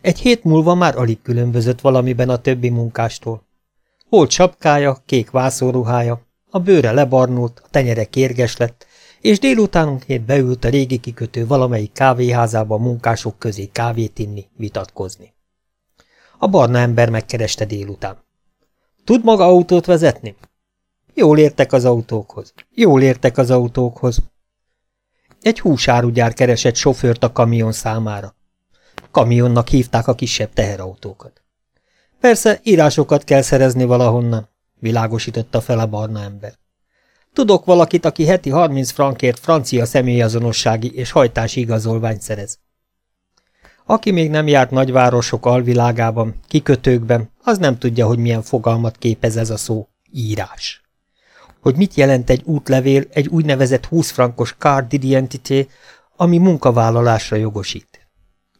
Egy hét múlva már alig különbözött valamiben a többi munkástól. Holt sapkája, kék vászóruhája, a bőre lebarnult, a tenyere kérges lett, és délutánonként beült a régi kikötő valamelyik kávéházába a munkások közé kávét inni, vitatkozni. A barna ember megkereste délután. Tud maga autót vezetni? Jól értek az autókhoz. Jól értek az autókhoz. Egy húsárugyár keresett sofőrt a kamion számára. Kamionnak hívták a kisebb teherautókat. Persze, írásokat kell szerezni valahonnan, világosította fel a barna ember. Tudok valakit, aki heti 30 frankért francia személyazonossági és hajtási igazolványt szerez. Aki még nem járt nagyvárosok alvilágában, kikötőkben, az nem tudja, hogy milyen fogalmat képez ez a szó, írás. Hogy mit jelent egy útlevél, egy úgynevezett 20 frankos card d'identité, ami munkavállalásra jogosít.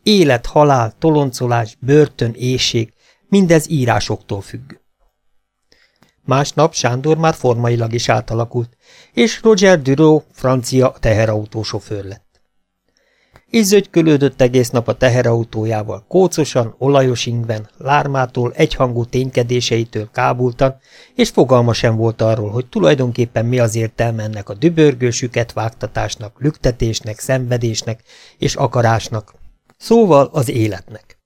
Élet, halál, toloncolás, börtön, éjség, mindez írásoktól függ. Másnap Sándor már formailag is átalakult, és Roger Duro francia teherautósofőr lett. Izzögykölődött egész nap a teherautójával, kócosan, olajos ingben, lármától, egyhangú ténykedéseitől kábultan, és fogalma sem volt arról, hogy tulajdonképpen mi az értelme ennek a dübörgősüket vágtatásnak, lüktetésnek, szenvedésnek és akarásnak, szóval az életnek.